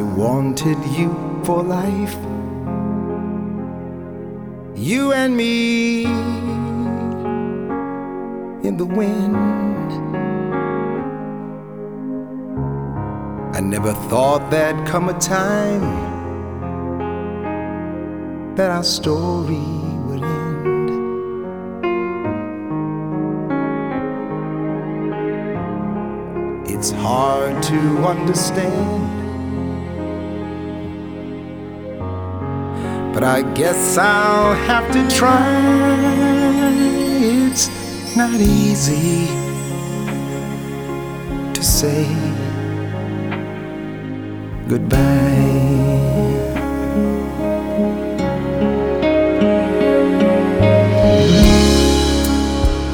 wanted you for life. You and me in the wind. I never thought there'd come a time that our story would end. It's hard to understand. But I guess I'll have to try. It's not easy to say goodbye.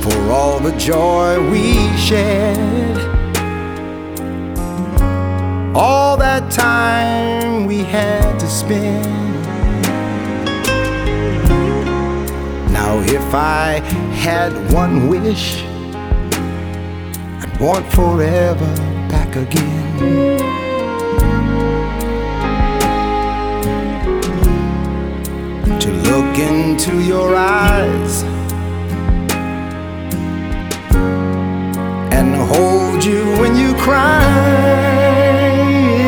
For all the joy we shared, all that time we had to spend. If I had one wish, I'd want forever back again. To look into your eyes and hold you when you cry.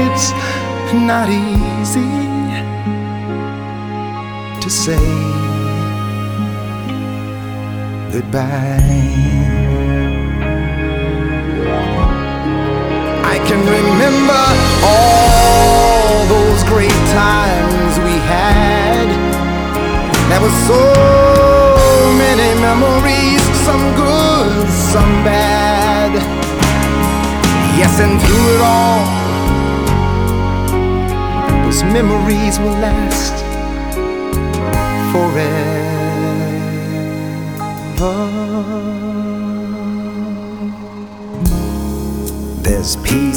It's not easy to say goodbye. I can remember all those great times we had. There were so many memories, some good, some bad. Yes, and through it all, those memories will last forever.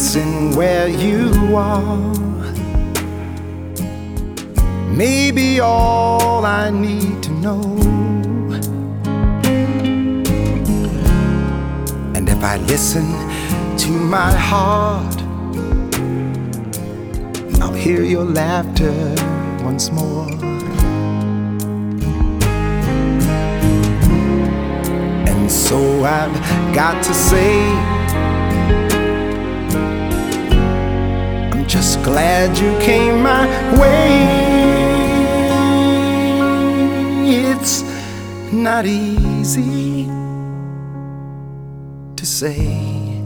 There's where you are. Maybe all I need to know. And if I listen to my heart, I'll hear your laughter once more. And so I've got to say, I'm just glad you came my way. It's not easy to say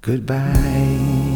goodbye.